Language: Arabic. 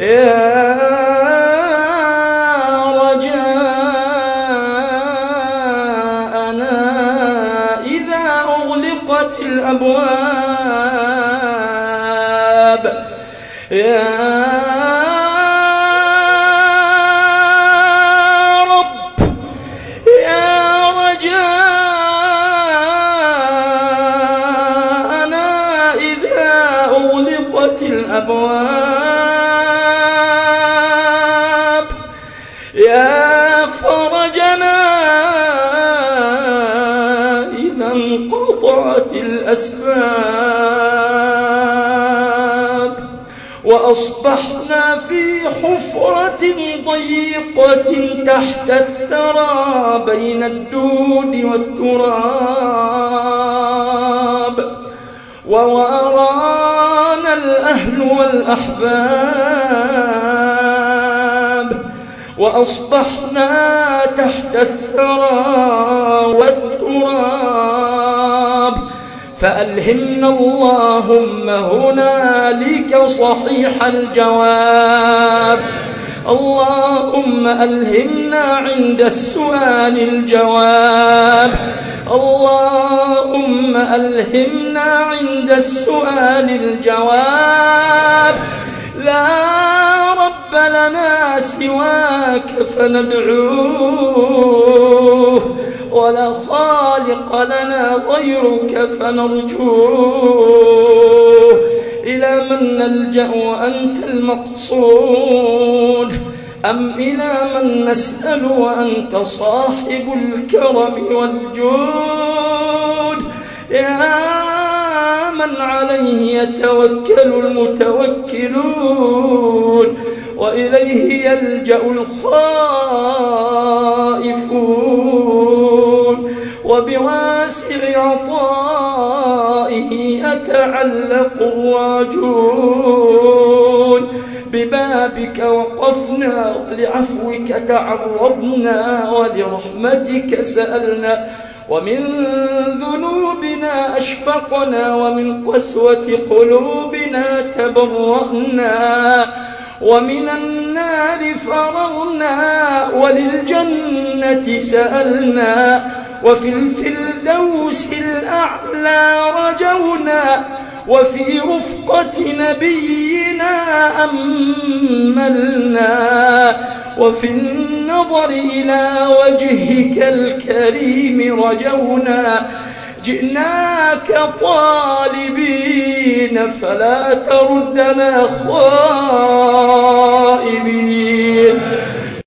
يا رجاءنا إذا أغلقت الأبواب. يا الأبواب. الأسباب وأصبحنا في حفرة ضيقة تحت الثرى بين الدود والتراب ووراء الأهل والأحباب وأصبحنا تحت الثرى والتراب فألهمنا اللهم هنالك صحيح الجواب. اللهم ألهمنا عند السؤال الجواب. اللهم ألهمنا عند السؤال الجواب. لا رب لنا سواك فندعوه ولا خالق لنا غيرك فنرجوه إلى من نلجأ وأنت المقصود أم إلى من نسأل وأنت صاحب الكرم والجود يا من عليه يتوكل المتوكلون وإليه يلجأ الخائفون وبواسع عطائه يتعلق الراجون ببابك وقفنا ولعفوك تعرضنا ولرحمتك سألنا ومن ذنوبنا أشفقنا ومن قسوة قلوبنا تبرأنا ومن النار فرغنا وللجنة سألنا وفي الفردوس الأعلى رجونا وفي رفقة نبينا أملنا وفي النظر إلى وجهك الكريم رجونا. جئناك طالبين فلا تردنا خائبين.